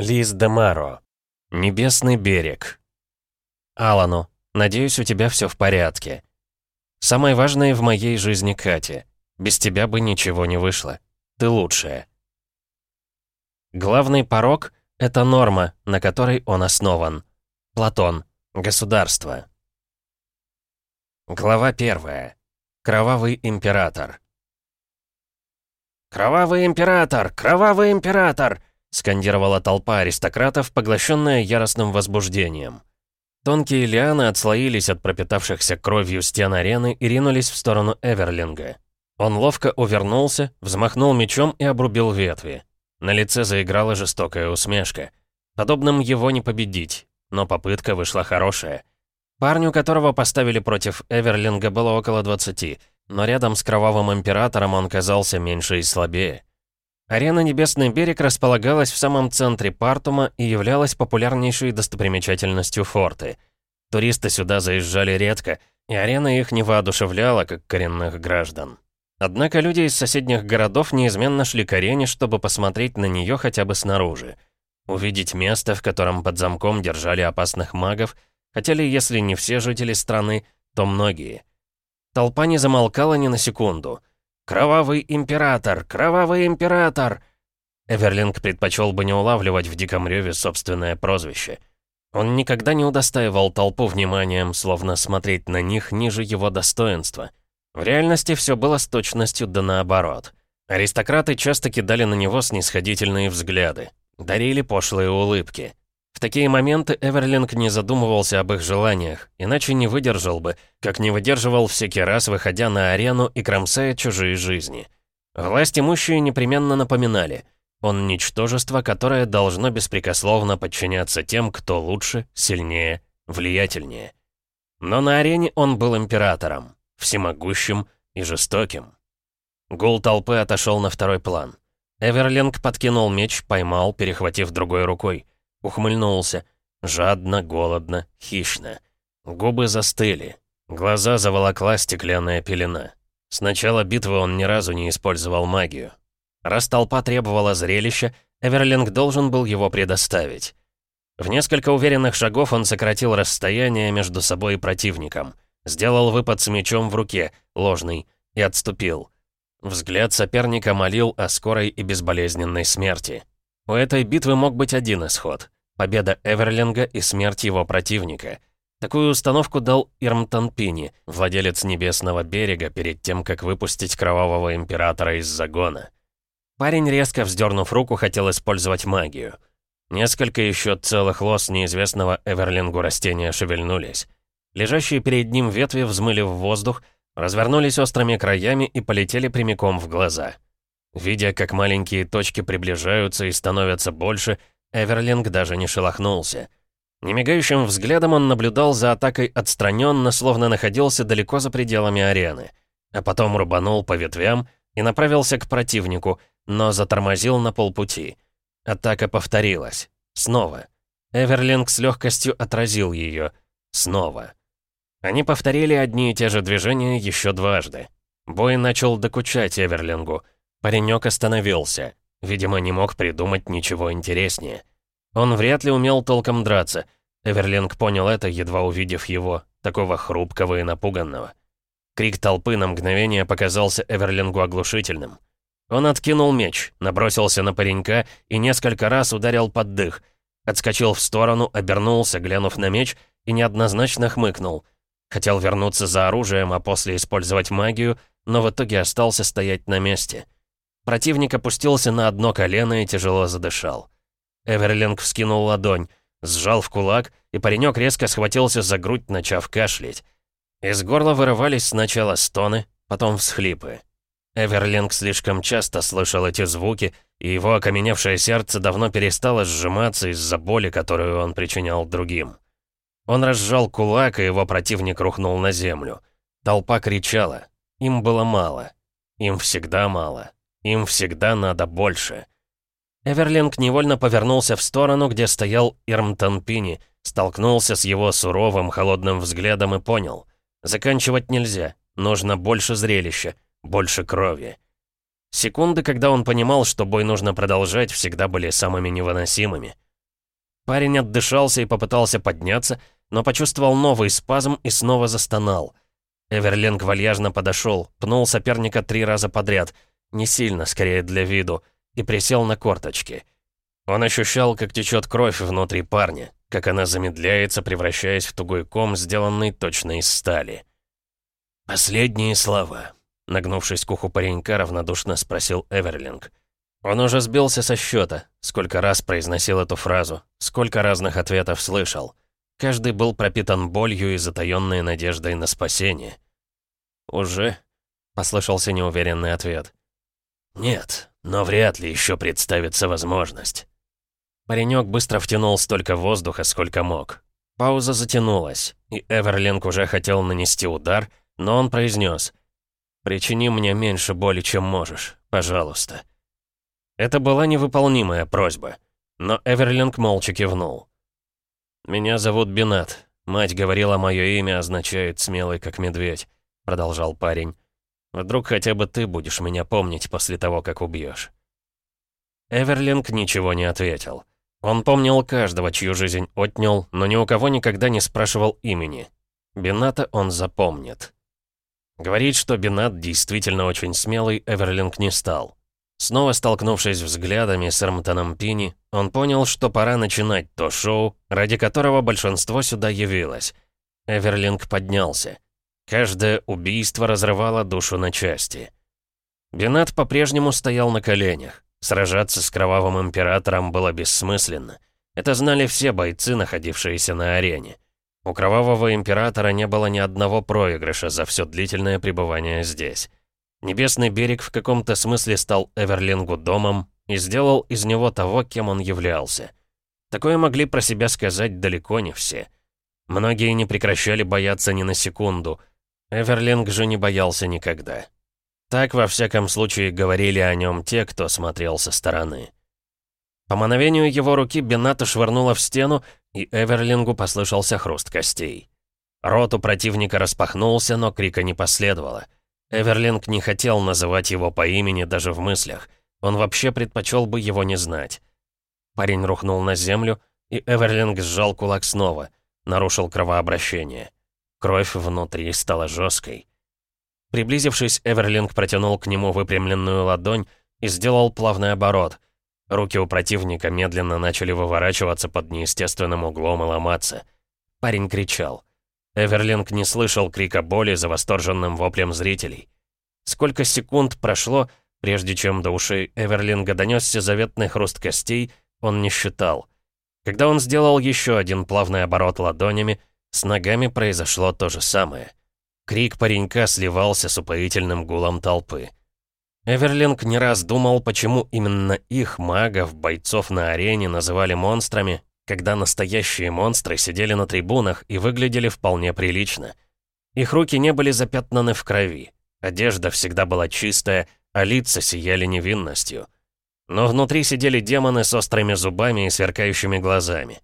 Лиз де Маро. Небесный берег. Алану, надеюсь, у тебя все в порядке. Самое важное в моей жизни Катя. Без тебя бы ничего не вышло. Ты лучшая. Главный порог — это норма, на которой он основан. Платон. Государство. Глава первая. Кровавый император. «Кровавый император! Кровавый император!» — скандировала толпа аристократов, поглощенная яростным возбуждением. Тонкие лианы отслоились от пропитавшихся кровью стен арены и ринулись в сторону Эверлинга. Он ловко увернулся, взмахнул мечом и обрубил ветви. На лице заиграла жестокая усмешка. Подобным его не победить, но попытка вышла хорошая. Парню, которого поставили против Эверлинга, было около 20, но рядом с Кровавым Императором он казался меньше и слабее. Арена Небесный берег располагалась в самом центре Партума и являлась популярнейшей достопримечательностью форты. Туристы сюда заезжали редко, и арена их не воодушевляла, как коренных граждан. Однако люди из соседних городов неизменно шли к арене, чтобы посмотреть на нее хотя бы снаружи. Увидеть место, в котором под замком держали опасных магов, хотели, если не все жители страны, то многие. Толпа не замолкала ни на секунду. «Кровавый император! Кровавый император!» Эверлинг предпочел бы не улавливать в диком реве собственное прозвище. Он никогда не удостаивал толпу вниманием, словно смотреть на них ниже его достоинства. В реальности все было с точностью да наоборот. Аристократы часто кидали на него снисходительные взгляды, дарили пошлые улыбки. В такие моменты Эверлинг не задумывался об их желаниях, иначе не выдержал бы, как не выдерживал всякий раз, выходя на арену и кромсая чужие жизни. Власть имущие непременно напоминали. Он ничтожество, которое должно беспрекословно подчиняться тем, кто лучше, сильнее, влиятельнее. Но на арене он был императором, всемогущим и жестоким. Гул толпы отошел на второй план. Эверлинг подкинул меч, поймал, перехватив другой рукой. Ухмыльнулся. Жадно, голодно, хищно. Губы застыли. Глаза заволокла стеклянная пелена. С начала битвы он ни разу не использовал магию. Раз толпа требовала зрелища, Эверлинг должен был его предоставить. В несколько уверенных шагов он сократил расстояние между собой и противником. Сделал выпад с мечом в руке, ложный, и отступил. Взгляд соперника молил о скорой и безболезненной смерти. У этой битвы мог быть один исход. Победа Эверлинга и смерть его противника. Такую установку дал Ирмтон Пини, владелец Небесного берега, перед тем, как выпустить Кровавого Императора из загона. Парень, резко вздернув руку, хотел использовать магию. Несколько еще целых лос неизвестного Эверлингу растения шевельнулись. Лежащие перед ним ветви взмыли в воздух, развернулись острыми краями и полетели прямиком в глаза. Видя, как маленькие точки приближаются и становятся больше, Эверлинг даже не шелохнулся. Немигающим взглядом он наблюдал за атакой отстраненно, словно находился далеко за пределами арены. А потом рубанул по ветвям и направился к противнику, но затормозил на полпути. Атака повторилась. Снова. Эверлинг с легкостью отразил ее. Снова. Они повторили одни и те же движения еще дважды. Бой начал докучать Эверлингу — Паренек остановился. Видимо, не мог придумать ничего интереснее. Он вряд ли умел толком драться. Эверлинг понял это, едва увидев его, такого хрупкого и напуганного. Крик толпы на мгновение показался Эверлингу оглушительным. Он откинул меч, набросился на паренька и несколько раз ударил под дых. Отскочил в сторону, обернулся, глянув на меч, и неоднозначно хмыкнул. Хотел вернуться за оружием, а после использовать магию, но в итоге остался стоять на месте — Противник опустился на одно колено и тяжело задышал. Эверлинг вскинул ладонь, сжал в кулак, и паренек резко схватился за грудь, начав кашлять. Из горла вырывались сначала стоны, потом всхлипы. Эверлинг слишком часто слышал эти звуки, и его окаменевшее сердце давно перестало сжиматься из-за боли, которую он причинял другим. Он разжал кулак, и его противник рухнул на землю. Толпа кричала. Им было мало. Им всегда мало. Им всегда надо больше. Эверлинг невольно повернулся в сторону, где стоял Ирмтон Пини, столкнулся с его суровым, холодным взглядом и понял. Заканчивать нельзя, нужно больше зрелища, больше крови. Секунды, когда он понимал, что бой нужно продолжать, всегда были самыми невыносимыми. Парень отдышался и попытался подняться, но почувствовал новый спазм и снова застонал. Эверлинг вальяжно подошел, пнул соперника три раза подряд, не сильно, скорее для виду, и присел на корточки. Он ощущал, как течет кровь внутри парня, как она замедляется, превращаясь в тугой ком, сделанный точно из стали. «Последние слова», — нагнувшись к уху паренька, равнодушно спросил Эверлинг. Он уже сбился со счета, сколько раз произносил эту фразу, сколько разных ответов слышал. Каждый был пропитан болью и затаённой надеждой на спасение. «Уже?» — послышался неуверенный ответ. «Нет, но вряд ли еще представится возможность». Паренек быстро втянул столько воздуха, сколько мог. Пауза затянулась, и Эверлинг уже хотел нанести удар, но он произнес: «Причини мне меньше боли, чем можешь, пожалуйста». Это была невыполнимая просьба, но Эверлинг молча кивнул. «Меня зовут Бинат. Мать говорила, мое имя означает «смелый, как медведь», — продолжал парень. «Вдруг хотя бы ты будешь меня помнить после того, как убьешь?» Эверлинг ничего не ответил. Он помнил каждого, чью жизнь отнял, но ни у кого никогда не спрашивал имени. Бината он запомнит. Говорить, что Бинат действительно очень смелый, Эверлинг не стал. Снова столкнувшись взглядами с Эрмтоном Пини, он понял, что пора начинать то шоу, ради которого большинство сюда явилось. Эверлинг поднялся. Каждое убийство разрывало душу на части. Бинат по-прежнему стоял на коленях. Сражаться с кровавым императором было бессмысленно. Это знали все бойцы, находившиеся на арене. У кровавого императора не было ни одного проигрыша за все длительное пребывание здесь. Небесный берег в каком-то смысле стал Эверлингу домом и сделал из него того, кем он являлся. Такое могли про себя сказать далеко не все. Многие не прекращали бояться ни на секунду. Эверлинг же не боялся никогда. Так, во всяком случае, говорили о нем те, кто смотрел со стороны. По мановению его руки Бената швырнула в стену, и Эверлингу послышался хруст костей. Рот у противника распахнулся, но крика не последовало — Эверлинг не хотел называть его по имени даже в мыслях. Он вообще предпочел бы его не знать. Парень рухнул на землю, и Эверлинг сжал кулак снова, нарушил кровообращение. Кровь внутри стала жесткой. Приблизившись, Эверлинг протянул к нему выпрямленную ладонь и сделал плавный оборот. Руки у противника медленно начали выворачиваться под неестественным углом и ломаться. Парень кричал. Эверлинг не слышал крика боли за восторженным воплем зрителей. Сколько секунд прошло, прежде чем до ушей Эверлинга донесся заветный хруст костей, он не считал. Когда он сделал еще один плавный оборот ладонями, с ногами произошло то же самое. Крик паренька сливался с упоительным гулом толпы. Эверлинг не раз думал, почему именно их, магов, бойцов на арене, называли монстрами, когда настоящие монстры сидели на трибунах и выглядели вполне прилично. Их руки не были запятнаны в крови, одежда всегда была чистая, а лица сияли невинностью. Но внутри сидели демоны с острыми зубами и сверкающими глазами.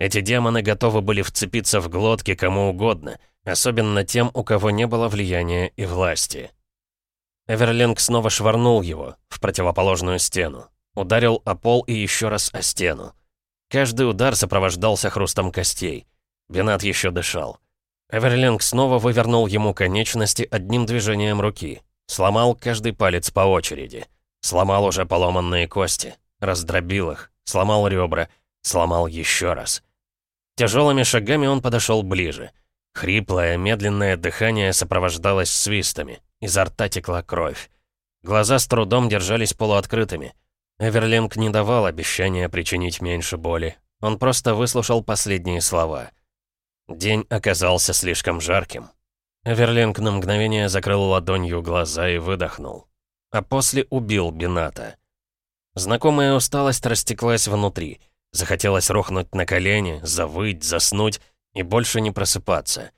Эти демоны готовы были вцепиться в глотки кому угодно, особенно тем, у кого не было влияния и власти. Эверлинг снова швырнул его в противоположную стену. Ударил о пол и еще раз о стену. Каждый удар сопровождался хрустом костей. Бенат еще дышал. Эверлинг снова вывернул ему конечности одним движением руки. Сломал каждый палец по очереди. Сломал уже поломанные кости. Раздробил их. Сломал ребра. Сломал еще раз. Тяжелыми шагами он подошел ближе. Хриплое, медленное дыхание сопровождалось свистами. Изо рта текла кровь. Глаза с трудом держались полуоткрытыми. Эверлинг не давал обещания причинить меньше боли. Он просто выслушал последние слова. День оказался слишком жарким. Эверлинг на мгновение закрыл ладонью глаза и выдохнул. А после убил Бината. Знакомая усталость растеклась внутри. Захотелось рухнуть на колени, завыть, заснуть и больше не просыпаться.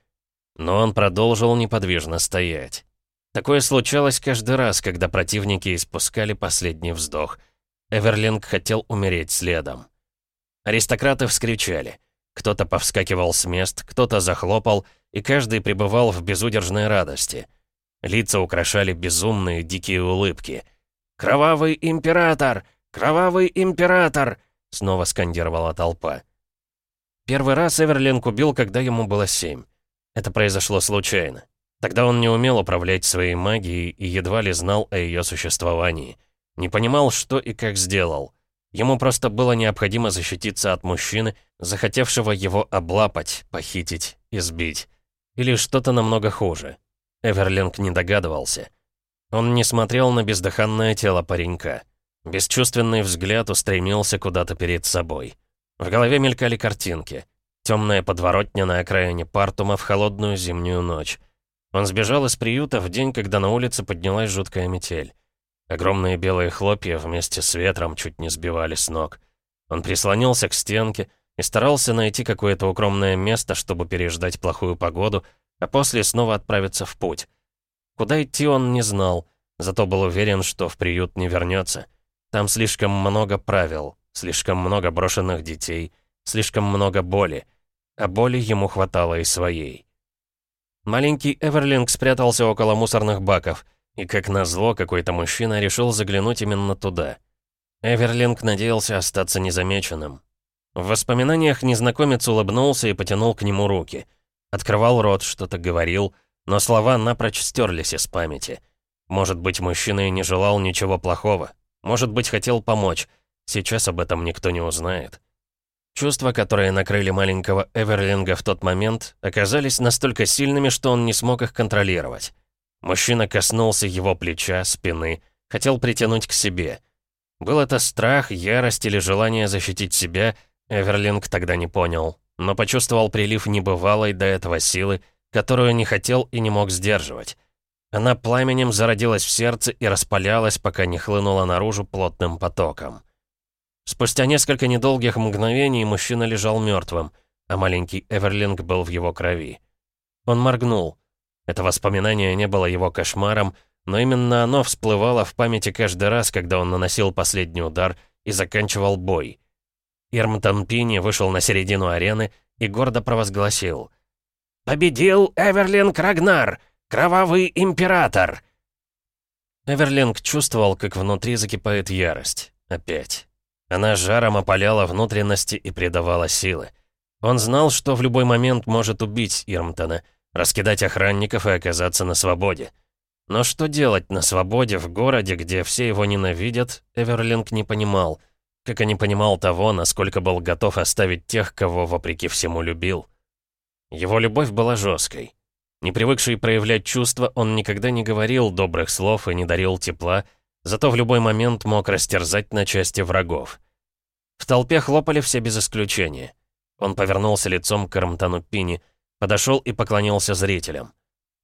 Но он продолжил неподвижно стоять. Такое случалось каждый раз, когда противники испускали последний вздох — Эверлинг хотел умереть следом. Аристократы вскричали. Кто-то повскакивал с мест, кто-то захлопал, и каждый пребывал в безудержной радости. Лица украшали безумные дикие улыбки. «Кровавый император! Кровавый император!» Снова скандировала толпа. Первый раз Эверлинг убил, когда ему было семь. Это произошло случайно. Тогда он не умел управлять своей магией и едва ли знал о ее существовании. Не понимал, что и как сделал. Ему просто было необходимо защититься от мужчины, захотевшего его облапать, похитить, избить. Или что-то намного хуже. Эверлинг не догадывался. Он не смотрел на бездыханное тело паренька. Бесчувственный взгляд устремился куда-то перед собой. В голове мелькали картинки. Темная подворотня на окраине Партума в холодную зимнюю ночь. Он сбежал из приюта в день, когда на улице поднялась жуткая метель. Огромные белые хлопья вместе с ветром чуть не сбивали с ног. Он прислонился к стенке и старался найти какое-то укромное место, чтобы переждать плохую погоду, а после снова отправиться в путь. Куда идти он не знал, зато был уверен, что в приют не вернется. Там слишком много правил, слишком много брошенных детей, слишком много боли. А боли ему хватало и своей. Маленький Эверлинг спрятался около мусорных баков, и как назло какой-то мужчина решил заглянуть именно туда. Эверлинг надеялся остаться незамеченным. В воспоминаниях незнакомец улыбнулся и потянул к нему руки. Открывал рот, что-то говорил, но слова напрочь стерлись из памяти. Может быть, мужчина и не желал ничего плохого. Может быть, хотел помочь. Сейчас об этом никто не узнает. Чувства, которые накрыли маленького Эверлинга в тот момент, оказались настолько сильными, что он не смог их контролировать. Мужчина коснулся его плеча, спины, хотел притянуть к себе. Был это страх, ярость или желание защитить себя, Эверлинг тогда не понял, но почувствовал прилив небывалой до этого силы, которую не хотел и не мог сдерживать. Она пламенем зародилась в сердце и распалялась, пока не хлынула наружу плотным потоком. Спустя несколько недолгих мгновений мужчина лежал мертвым, а маленький Эверлинг был в его крови. Он моргнул. Это воспоминание не было его кошмаром, но именно оно всплывало в памяти каждый раз, когда он наносил последний удар и заканчивал бой. Ирмтон Пини вышел на середину арены и гордо провозгласил «Победил Эверлинг Рагнар, кровавый император!» Эверлинг чувствовал, как внутри закипает ярость. Опять. Она жаром опаляла внутренности и придавала силы. Он знал, что в любой момент может убить Ирмтона, раскидать охранников и оказаться на свободе. Но что делать на свободе в городе, где все его ненавидят, Эверлинг не понимал, как и не понимал того, насколько был готов оставить тех, кого вопреки всему любил. Его любовь была жесткой. Не привыкший проявлять чувства, он никогда не говорил добрых слов и не дарил тепла, Зато в любой момент мог растерзать на части врагов. В толпе хлопали все без исключения. Он повернулся лицом к Рамтану Пини, подошел и поклонился зрителям.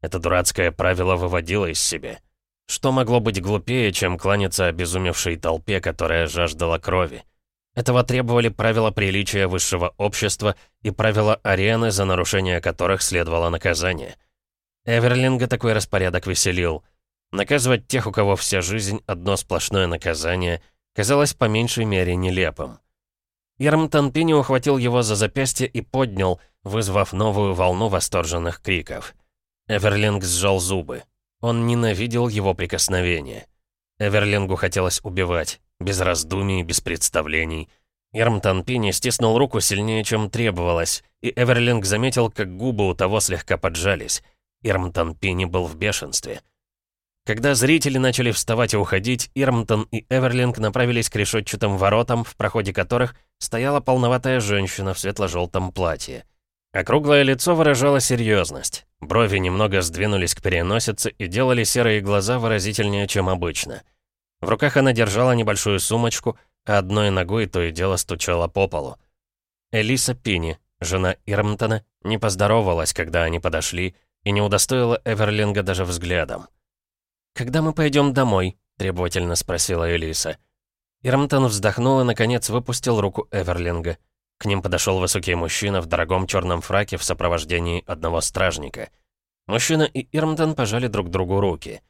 Это дурацкое правило выводило из себя. Что могло быть глупее, чем кланяться обезумевшей толпе, которая жаждала крови? Этого требовали правила приличия высшего общества и правила арены, за нарушение которых следовало наказание. Эверлинга такой распорядок веселил — Наказывать тех, у кого вся жизнь — одно сплошное наказание, казалось по меньшей мере нелепым. Ярмтон Пини ухватил его за запястье и поднял, вызвав новую волну восторженных криков. Эверлинг сжал зубы. Он ненавидел его прикосновения. Эверлингу хотелось убивать, без раздумий, без представлений. Ярмтон Пини стиснул руку сильнее, чем требовалось, и Эверлинг заметил, как губы у того слегка поджались. Ярмтон Пини был в бешенстве. Когда зрители начали вставать и уходить, Ирмтон и Эверлинг направились к решетчатым воротам, в проходе которых стояла полноватая женщина в светло-желтом платье. Округлое лицо выражало серьезность. Брови немного сдвинулись к переносице и делали серые глаза выразительнее, чем обычно. В руках она держала небольшую сумочку, а одной ногой то и дело стучала по полу. Элиса Пини, жена Ирмтона, не поздоровалась, когда они подошли, и не удостоила Эверлинга даже взглядом. «Когда мы пойдем домой?» — требовательно спросила Элиса. Ирмтон вздохнул и, наконец, выпустил руку Эверлинга. К ним подошел высокий мужчина в дорогом черном фраке в сопровождении одного стражника. Мужчина и Ирмтон пожали друг другу руки.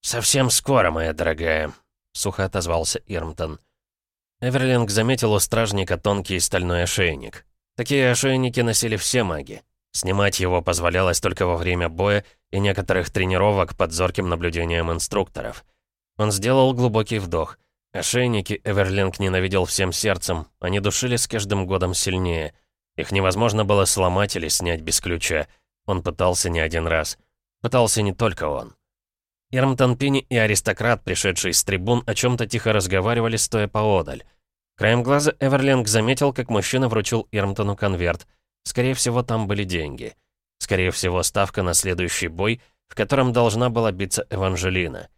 «Совсем скоро, моя дорогая», — сухо отозвался Ирмтон. Эверлинг заметил у стражника тонкий стальной ошейник. Такие ошейники носили все маги. Снимать его позволялось только во время боя и некоторых тренировок под зорким наблюдением инструкторов. Он сделал глубокий вдох. Ошейники Эверлинг ненавидел всем сердцем, они душили с каждым годом сильнее. Их невозможно было сломать или снять без ключа. Он пытался не один раз. Пытался не только он. Ирмтон Пини и аристократ, пришедший с трибун, о чем-то тихо разговаривали, стоя поодаль. Краем глаза Эверлинг заметил, как мужчина вручил Ирмтону конверт. Скорее всего, там были деньги. Скорее всего, ставка на следующий бой, в котором должна была биться Эванжелина.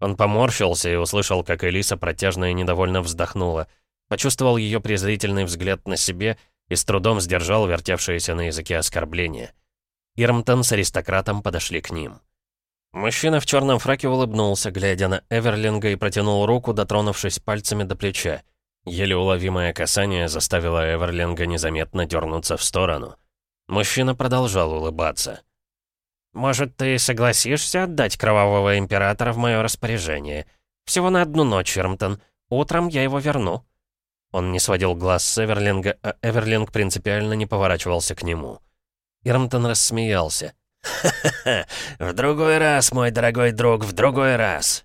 Он поморщился и услышал, как Элиса протяжно и недовольно вздохнула. Почувствовал ее презрительный взгляд на себе и с трудом сдержал вертевшиеся на языке оскорбления. Ирмтон с аристократом подошли к ним. Мужчина в черном фраке улыбнулся, глядя на Эверлинга и протянул руку, дотронувшись пальцами до плеча. Еле уловимое касание заставило Эверлинга незаметно дернуться в сторону. Мужчина продолжал улыбаться. «Может, ты согласишься отдать Кровавого Императора в мое распоряжение? Всего на одну ночь, Эрмтон. Утром я его верну». Он не сводил глаз с Эверлинга, а Эверлинг принципиально не поворачивался к нему. Ирмтон рассмеялся. «Ха-ха-ха! В другой раз, мой дорогой друг, в другой раз!»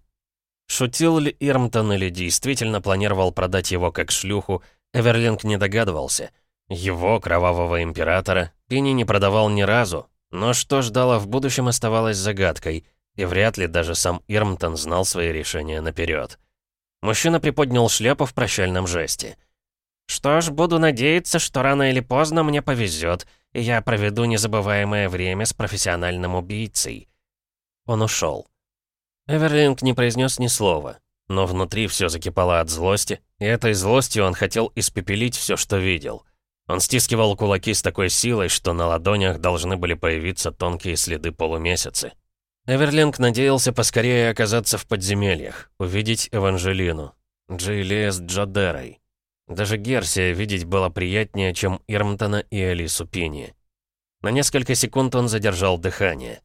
Шутил ли Ирмтон или действительно планировал продать его как шлюху, Эверлинг не догадывался. Его, кровавого императора, Пини не продавал ни разу, но что ждало в будущем оставалось загадкой, и вряд ли даже сам Ирмтон знал свои решения наперед. Мужчина приподнял шляпу в прощальном жесте. «Что ж, буду надеяться, что рано или поздно мне повезет, и я проведу незабываемое время с профессиональным убийцей». Он ушел. Эверлинг не произнес ни слова, но внутри все закипало от злости, и этой злостью он хотел испепелить все, что видел. Он стискивал кулаки с такой силой, что на ладонях должны были появиться тонкие следы полумесяцы. Эверлинг надеялся поскорее оказаться в подземельях, увидеть Эванжелину, Джейли с Джодерой. Даже Герсия видеть было приятнее, чем Ирмтона и Алису Пини. На несколько секунд он задержал дыхание.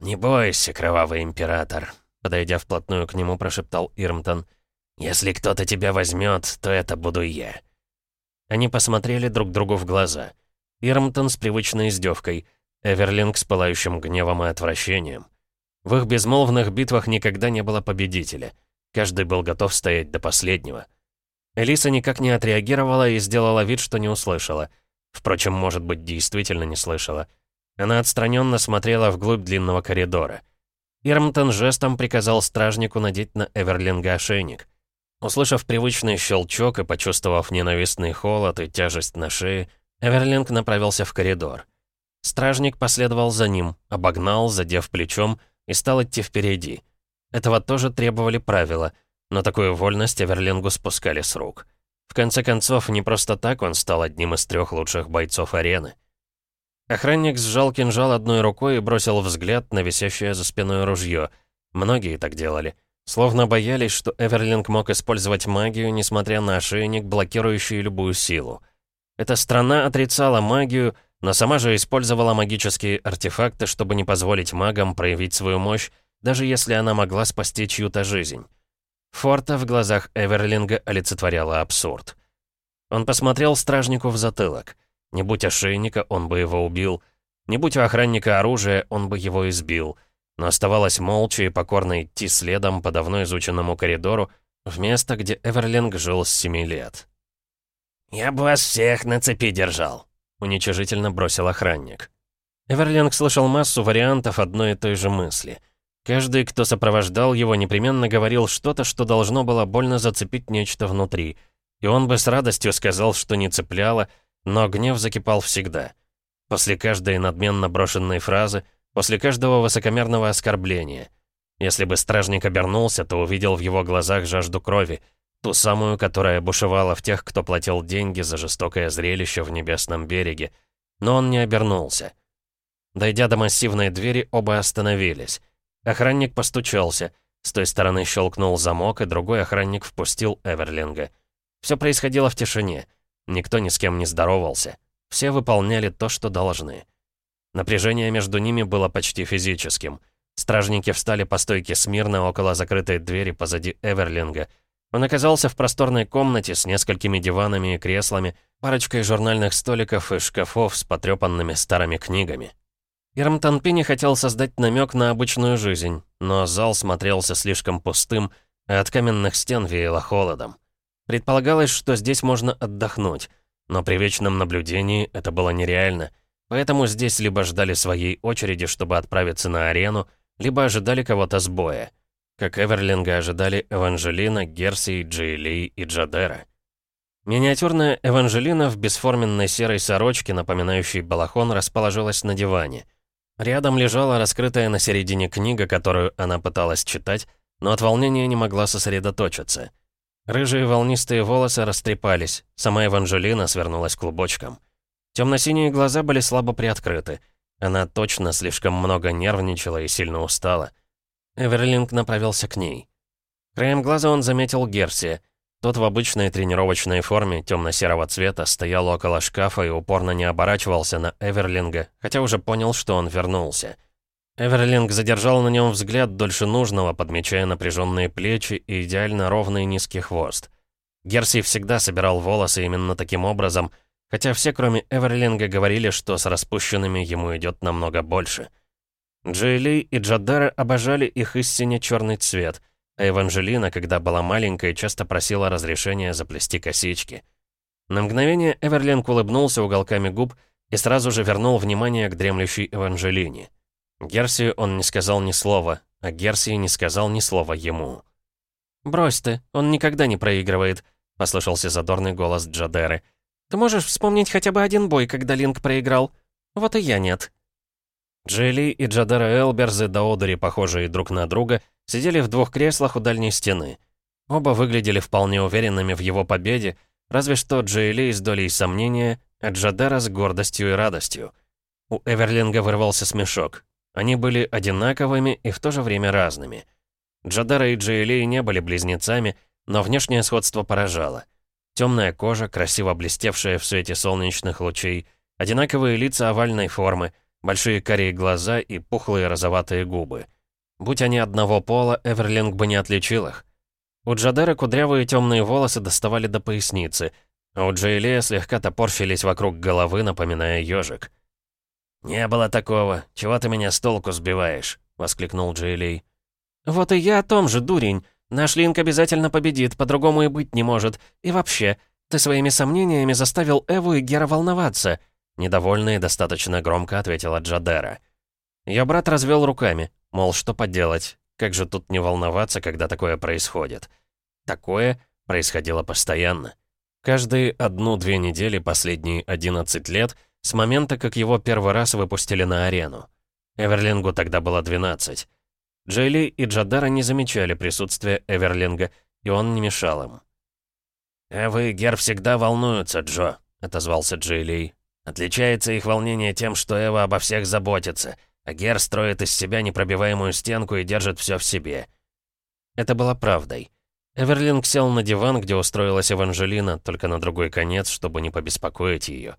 «Не бойся, кровавый император», — подойдя вплотную к нему, прошептал Ирмтон. «Если кто-то тебя возьмет, то это буду я». Они посмотрели друг другу в глаза. Ирмтон с привычной издевкой, Эверлинг с пылающим гневом и отвращением. В их безмолвных битвах никогда не было победителя. Каждый был готов стоять до последнего. Элиса никак не отреагировала и сделала вид, что не услышала. Впрочем, может быть, действительно не слышала. Она отстраненно смотрела вглубь длинного коридора. Ирмтон жестом приказал стражнику надеть на Эверлинга ошейник. Услышав привычный щелчок и почувствовав ненавистный холод и тяжесть на шее, Эверлинг направился в коридор. Стражник последовал за ним, обогнал, задев плечом, и стал идти впереди. Этого тоже требовали правила — но такую вольность Эверлингу спускали с рук. В конце концов, не просто так он стал одним из трех лучших бойцов арены. Охранник сжал кинжал одной рукой и бросил взгляд на висящее за спиной ружье. Многие так делали. Словно боялись, что Эверлинг мог использовать магию, несмотря на ошейник, блокирующий любую силу. Эта страна отрицала магию, но сама же использовала магические артефакты, чтобы не позволить магам проявить свою мощь, даже если она могла спасти чью-то жизнь. Форта в глазах Эверлинга олицетворяла абсурд. Он посмотрел стражнику в затылок. Не будь ошейника, он бы его убил. Не будь у охранника оружия, он бы его избил. Но оставалось молча и покорно идти следом по давно изученному коридору в место, где Эверлинг жил с семи лет. «Я бы вас всех на цепи держал», — уничижительно бросил охранник. Эверлинг слышал массу вариантов одной и той же мысли — Каждый, кто сопровождал его, непременно говорил что-то, что должно было больно зацепить нечто внутри. И он бы с радостью сказал, что не цепляло, но гнев закипал всегда. После каждой надменно брошенной фразы, после каждого высокомерного оскорбления. Если бы стражник обернулся, то увидел в его глазах жажду крови, ту самую, которая бушевала в тех, кто платил деньги за жестокое зрелище в небесном береге. Но он не обернулся. Дойдя до массивной двери, оба остановились. Охранник постучался. С той стороны щелкнул замок, и другой охранник впустил Эверлинга. Все происходило в тишине. Никто ни с кем не здоровался. Все выполняли то, что должны. Напряжение между ними было почти физическим. Стражники встали по стойке смирно около закрытой двери позади Эверлинга. Он оказался в просторной комнате с несколькими диванами и креслами, парочкой журнальных столиков и шкафов с потрепанными старыми книгами. Ирмтан Пини хотел создать намек на обычную жизнь, но зал смотрелся слишком пустым, а от каменных стен веяло холодом. Предполагалось, что здесь можно отдохнуть, Но при вечном наблюдении это было нереально, поэтому здесь либо ждали своей очереди, чтобы отправиться на арену, либо ожидали кого-то с боя. Как Эверлинга ожидали Эванжелина, Герси, Джейли и Джадера. Миниатюрная Эванжелина в бесформенной серой сорочке, напоминающей балахон, расположилась на диване. Рядом лежала раскрытая на середине книга, которую она пыталась читать, но от волнения не могла сосредоточиться. Рыжие волнистые волосы растрепались, сама Эванжелина свернулась клубочком. Темно-синие глаза были слабо приоткрыты. Она точно слишком много нервничала и сильно устала. Эверлинг направился к ней. Краем глаза он заметил Герсия. Тот в обычной тренировочной форме темно-серого цвета стоял около шкафа и упорно не оборачивался на Эверлинга, хотя уже понял, что он вернулся. Эверлинг задержал на нем взгляд дольше нужного, подмечая напряженные плечи и идеально ровный низкий хвост. Герси всегда собирал волосы именно таким образом, хотя все, кроме Эверлинга, говорили, что с распущенными ему идет намного больше. Джейли и Джадара обожали их истине черный цвет, а Эванжелина, когда была маленькой, часто просила разрешения заплести косички. На мгновение Эверлинг улыбнулся уголками губ и сразу же вернул внимание к дремлющей Эванжелине. Герсию он не сказал ни слова, а Герсий не сказал ни слова ему. «Брось ты, он никогда не проигрывает», — послышался задорный голос Джадеры. «Ты можешь вспомнить хотя бы один бой, когда Линк проиграл? Вот и я нет». Джейли и Джадера Элберзы, до одури похожие друг на друга, сидели в двух креслах у дальней стены. Оба выглядели вполне уверенными в его победе, разве что Джейли с долей сомнения, а Джадера с гордостью и радостью. У Эверлинга вырвался смешок. Они были одинаковыми и в то же время разными. Джадара и Джейли не были близнецами, но внешнее сходство поражало. Темная кожа, красиво блестевшая в свете солнечных лучей, одинаковые лица овальной формы, большие карие глаза и пухлые розоватые губы. Будь они одного пола, Эверлинг бы не отличил их. У Джадара кудрявые темные волосы доставали до поясницы, а у Джейлея слегка топорщились вокруг головы, напоминая ежик. «Не было такого. Чего ты меня с толку сбиваешь?» — воскликнул Джейлей. «Вот и я о том же, дурень. Наш Линк обязательно победит, по-другому и быть не может. И вообще, ты своими сомнениями заставил Эву и Гера волноваться», — недовольно и достаточно громко ответила Джадера. Ее брат развел руками, мол, что поделать, как же тут не волноваться, когда такое происходит. Такое происходило постоянно. Каждые одну-две недели последние 11 лет — с момента, как его первый раз выпустили на арену. Эверлингу тогда было 12. Джейли и Джадара не замечали присутствия Эверлинга, и он не мешал им. «Эвы и Гер всегда волнуются, Джо», — отозвался Джейли. «Отличается их волнение тем, что Эва обо всех заботится, а Гер строит из себя непробиваемую стенку и держит все в себе». Это было правдой. Эверлинг сел на диван, где устроилась Эванжелина, только на другой конец, чтобы не побеспокоить ее.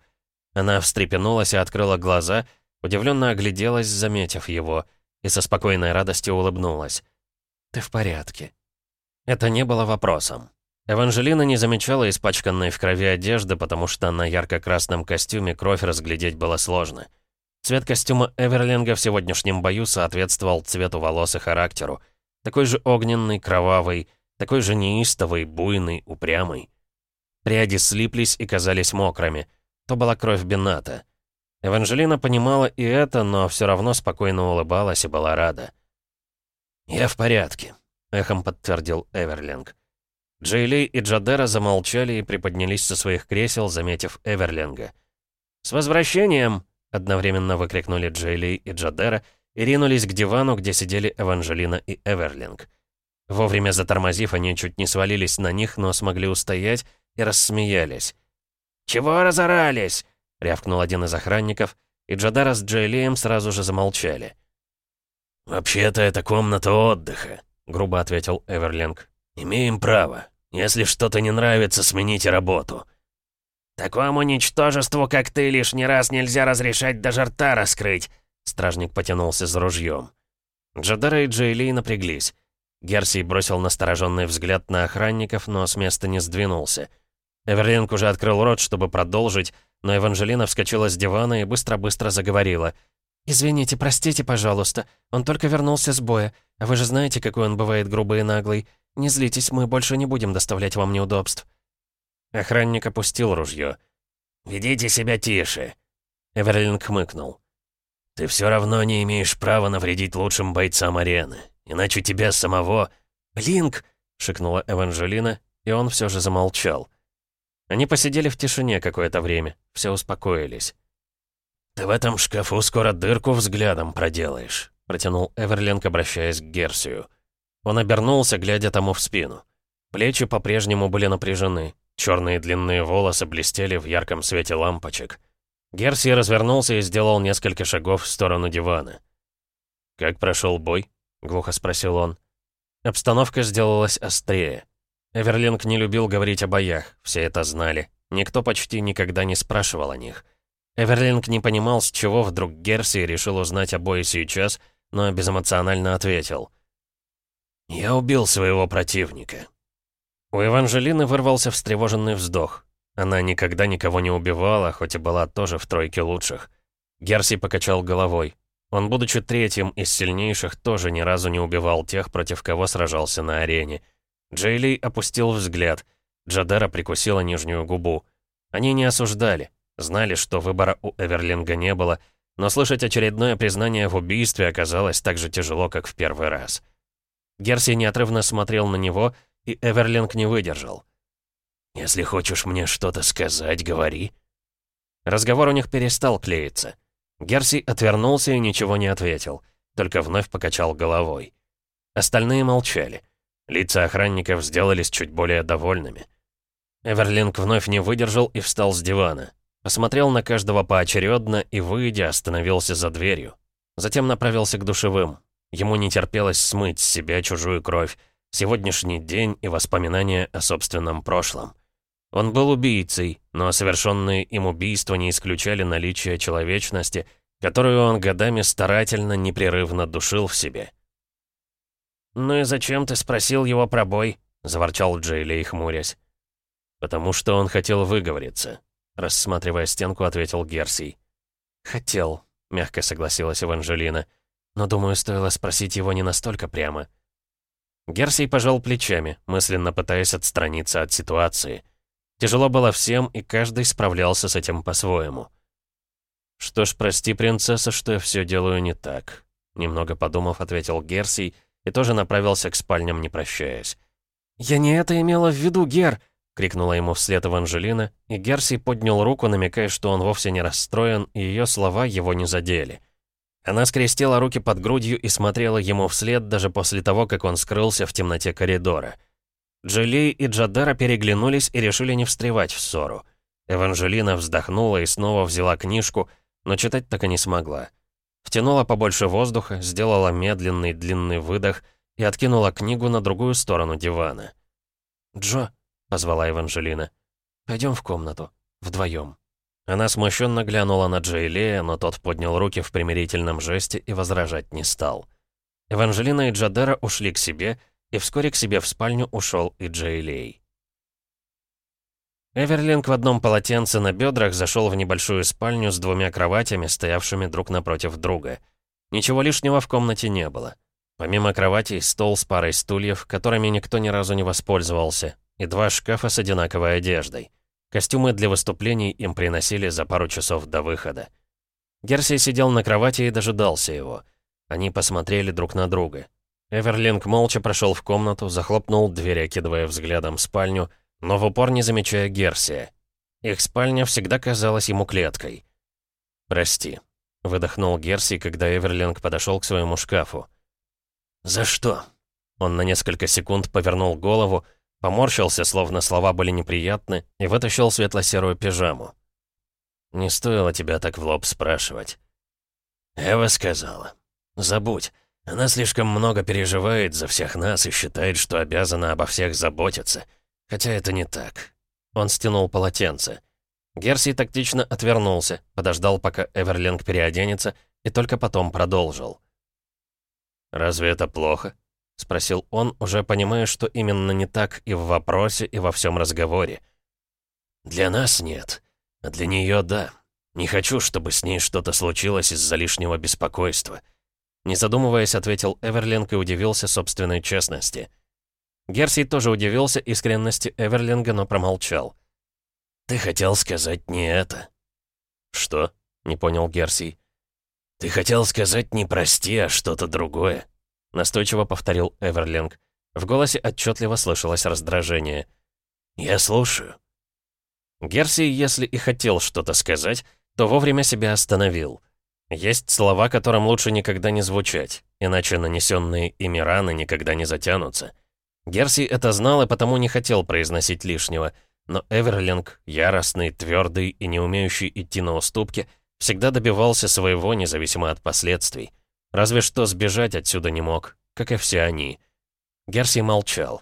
Она встрепенулась и открыла глаза, удивленно огляделась, заметив его, и со спокойной радостью улыбнулась. «Ты в порядке?» Это не было вопросом. Эванжелина не замечала испачканной в крови одежды, потому что на ярко-красном костюме кровь разглядеть было сложно. Цвет костюма Эверлинга в сегодняшнем бою соответствовал цвету волос и характеру. Такой же огненный, кровавый, такой же неистовый, буйный, упрямый. Пряди слиплись и казались мокрыми — то была кровь Бената. Эванжелина понимала и это, но все равно спокойно улыбалась и была рада. «Я в порядке», — эхом подтвердил Эверлинг. Джейли и Джадера замолчали и приподнялись со своих кресел, заметив Эверлинга. «С возвращением!» — одновременно выкрикнули Джейли и Джадера и ринулись к дивану, где сидели Эванжелина и Эверлинг. Вовремя затормозив, они чуть не свалились на них, но смогли устоять и рассмеялись. «Чего разорались?» — рявкнул один из охранников, и Джадара с Джейлием сразу же замолчали. «Вообще-то это комната отдыха», — грубо ответил Эверлинг. «Имеем право. Если что-то не нравится, смените работу». «Такому ничтожеству, как ты, лишний раз нельзя разрешать даже рта раскрыть», — стражник потянулся за ружьем. Джадара и Джейли напряглись. Герсий бросил настороженный взгляд на охранников, но с места не сдвинулся — Эверлинг уже открыл рот, чтобы продолжить, но Эванжелина вскочила с дивана и быстро-быстро заговорила. «Извините, простите, пожалуйста. Он только вернулся с боя. А вы же знаете, какой он бывает грубый и наглый. Не злитесь, мы больше не будем доставлять вам неудобств». Охранник опустил ружье. ведите себя тише!» Эверлинг хмыкнул. «Ты все равно не имеешь права навредить лучшим бойцам арены, иначе тебя самого...» «Линк!» — шикнула Эванжелина, и он все же замолчал. Они посидели в тишине какое-то время, все успокоились. «Ты в этом шкафу скоро дырку взглядом проделаешь», — протянул Эверлинг, обращаясь к Герсию. Он обернулся, глядя тому в спину. Плечи по-прежнему были напряжены, черные длинные волосы блестели в ярком свете лампочек. Герси развернулся и сделал несколько шагов в сторону дивана. «Как прошел бой?» — глухо спросил он. Обстановка сделалась острее. Эверлинг не любил говорить о боях, все это знали. Никто почти никогда не спрашивал о них. Эверлинг не понимал, с чего вдруг Герси решил узнать о бое сейчас, но безэмоционально ответил. «Я убил своего противника». У Эванжелины вырвался встревоженный вздох. Она никогда никого не убивала, хоть и была тоже в тройке лучших. Герси покачал головой. Он, будучи третьим из сильнейших, тоже ни разу не убивал тех, против кого сражался на арене. Джейли опустил взгляд. Джадера прикусила нижнюю губу. Они не осуждали. Знали, что выбора у Эверлинга не было, но слышать очередное признание в убийстве оказалось так же тяжело, как в первый раз. Герси неотрывно смотрел на него, и Эверлинг не выдержал. «Если хочешь мне что-то сказать, говори». Разговор у них перестал клеиться. Герси отвернулся и ничего не ответил, только вновь покачал головой. Остальные молчали. Лица охранников сделались чуть более довольными. Эверлинг вновь не выдержал и встал с дивана. Посмотрел на каждого поочередно и, выйдя, остановился за дверью. Затем направился к душевым. Ему не терпелось смыть с себя чужую кровь, сегодняшний день и воспоминания о собственном прошлом. Он был убийцей, но совершенные им убийства не исключали наличие человечности, которую он годами старательно, непрерывно душил в себе. «Ну и зачем ты спросил его про бой?» — заворчал Джейли, хмурясь. «Потому что он хотел выговориться», Рассматривая стенку, ответил Герсий. «Хотел», — мягко согласилась Эванжелина. «Но, думаю, стоило спросить его не настолько прямо». Герсий пожал плечами, мысленно пытаясь отстраниться от ситуации. Тяжело было всем, и каждый справлялся с этим по-своему. «Что ж, прости, принцесса, что я все делаю не так», — немного подумав, ответил Герсий и тоже направился к спальням, не прощаясь. «Я не это имела в виду, Гер!» — крикнула ему вслед Эванжелина, и Герси поднял руку, намекая, что он вовсе не расстроен, и ее слова его не задели. Она скрестила руки под грудью и смотрела ему вслед даже после того, как он скрылся в темноте коридора. Джоли и Джадара переглянулись и решили не встревать в ссору. Эванжелина вздохнула и снова взяла книжку, но читать так и не смогла. Втянула побольше воздуха, сделала медленный длинный выдох и откинула книгу на другую сторону дивана. «Джо», позвала Эванжелина. «Пойдем в комнату. Вдвоем». Она смущенно глянула на Джейлея, но тот поднял руки в примирительном жесте и возражать не стал. Эванжелина и Джадера ушли к себе, и вскоре к себе в спальню ушел и Джейлей. Эверлинг в одном полотенце на бедрах зашел в небольшую спальню с двумя кроватями, стоявшими друг напротив друга. Ничего лишнего в комнате не было. Помимо кроватей, стол с парой стульев, которыми никто ни разу не воспользовался, и два шкафа с одинаковой одеждой. Костюмы для выступлений им приносили за пару часов до выхода. Герси сидел на кровати и дожидался его. Они посмотрели друг на друга. Эверлинг молча прошел в комнату, захлопнул дверь, окидывая взглядом спальню, но в упор не замечая Герсия. Их спальня всегда казалась ему клеткой. «Прости», — выдохнул Герси, когда Эверлинг подошел к своему шкафу. «За что?» Он на несколько секунд повернул голову, Поморщился, словно слова были неприятны, и вытащил светло-серую пижаму. «Не стоило тебя так в лоб спрашивать». Эва сказала. «Забудь. Она слишком много переживает за всех нас и считает, что обязана обо всех заботиться. Хотя это не так». Он стянул полотенце. Герси тактично отвернулся, подождал, пока Эверлинг переоденется, и только потом продолжил. «Разве это плохо?» — спросил он, уже понимая, что именно не так и в вопросе, и во всем разговоре. «Для нас нет, а для нее да. Не хочу, чтобы с ней что-то случилось из-за лишнего беспокойства». Не задумываясь, ответил Эверлинг и удивился собственной честности. Герси тоже удивился искренности Эверлинга, но промолчал. «Ты хотел сказать не это». «Что?» — не понял Герсий. «Ты хотел сказать не прости, а что-то другое», — настойчиво повторил Эверлинг. В голосе отчетливо слышалось раздражение. «Я слушаю». Герсий, если и хотел что-то сказать, то вовремя себя остановил. Есть слова, которым лучше никогда не звучать, иначе нанесенные ими раны никогда не затянутся. Герсий это знал и потому не хотел произносить лишнего, но Эверлинг, яростный, твердый и не умеющий идти на уступки, всегда добивался своего, независимо от последствий. Разве что сбежать отсюда не мог, как и все они. Герсий молчал.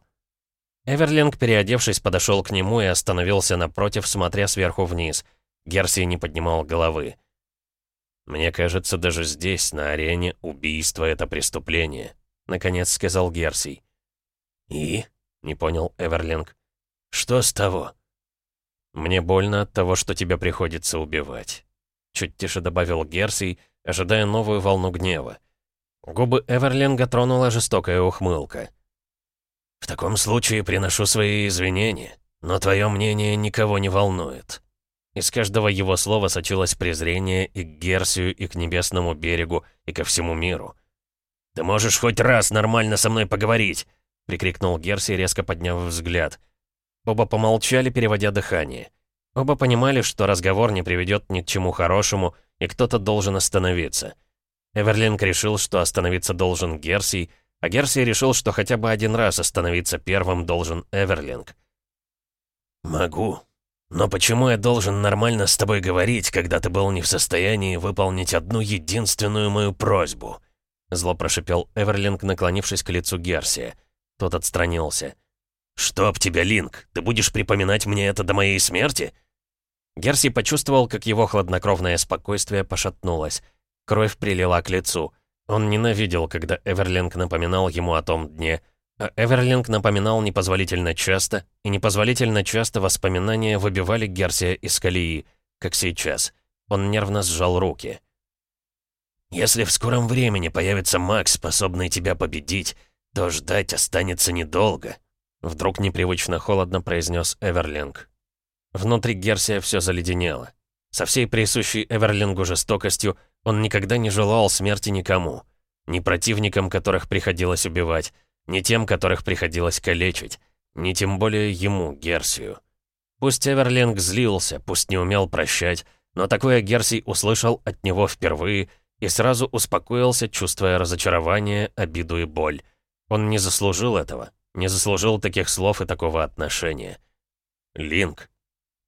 Эверлинг, переодевшись, подошел к нему и остановился напротив, смотря сверху вниз. Герсий не поднимал головы. «Мне кажется, даже здесь, на арене, убийство — это преступление», — наконец сказал Герсий. «И?» — не понял Эверлинг. «Что с того?» «Мне больно от того, что тебя приходится убивать», — чуть тише добавил Герсий, ожидая новую волну гнева. Губы Эверлинга тронула жестокая ухмылка. «В таком случае приношу свои извинения, но твое мнение никого не волнует». Из каждого его слова сочилось презрение и к Герсию, и к небесному берегу, и ко всему миру. «Ты можешь хоть раз нормально со мной поговорить!» — прикрикнул Герсий, резко подняв взгляд. Оба помолчали, переводя дыхание. Оба понимали, что разговор не приведет ни к чему хорошему, и кто-то должен остановиться. Эверлинг решил, что остановиться должен Герсий, а Герсий решил, что хотя бы один раз остановиться первым должен Эверлинг. «Могу. Но почему я должен нормально с тобой говорить, когда ты был не в состоянии выполнить одну единственную мою просьбу?» Зло прошипел Эверлинг, наклонившись к лицу Герсия. Тот отстранился. «Чтоб тебя, Линк, ты будешь припоминать мне это до моей смерти?» Герси почувствовал, как его хладнокровное спокойствие пошатнулось. Кровь прилила к лицу. Он ненавидел, когда Эверлинг напоминал ему о том дне. А Эверлинг напоминал непозволительно часто, и непозволительно часто воспоминания выбивали Герсия из колеи, как сейчас. Он нервно сжал руки. «Если в скором времени появится маг, способный тебя победить, то ждать останется недолго», вдруг непривычно холодно произнес Эверлинг. Внутри Герсия все заледенело. Со всей присущей Эверлингу жестокостью он никогда не желал смерти никому. Ни противникам, которых приходилось убивать, ни тем, которых приходилось калечить, ни тем более ему, Герсию. Пусть Эверлинг злился, пусть не умел прощать, но такое Герсий услышал от него впервые и сразу успокоился, чувствуя разочарование, обиду и боль. Он не заслужил этого, не заслужил таких слов и такого отношения. «Линк»,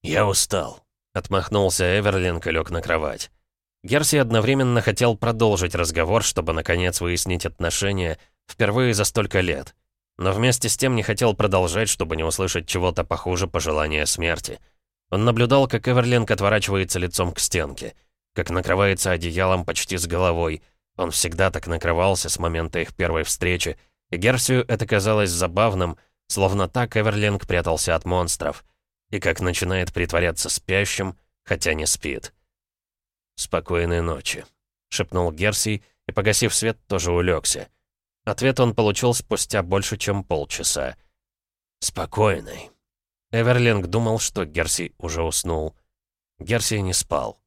«Я устал», — отмахнулся Эверлинг и лег на кровать. Герси одновременно хотел продолжить разговор, чтобы наконец выяснить отношения, впервые за столько лет. Но вместе с тем не хотел продолжать, чтобы не услышать чего-то похуже пожелания смерти. Он наблюдал, как Эверлинг отворачивается лицом к стенке, как накрывается одеялом почти с головой. Он всегда так накрывался с момента их первой встречи, Герсию это казалось забавным, словно так Эверлинг прятался от монстров и как начинает притворяться спящим, хотя не спит. «Спокойной ночи», — шепнул Герсий, и, погасив свет, тоже улегся. Ответ он получил спустя больше, чем полчаса. «Спокойной». Эверлинг думал, что Герсий уже уснул. Герсий не спал.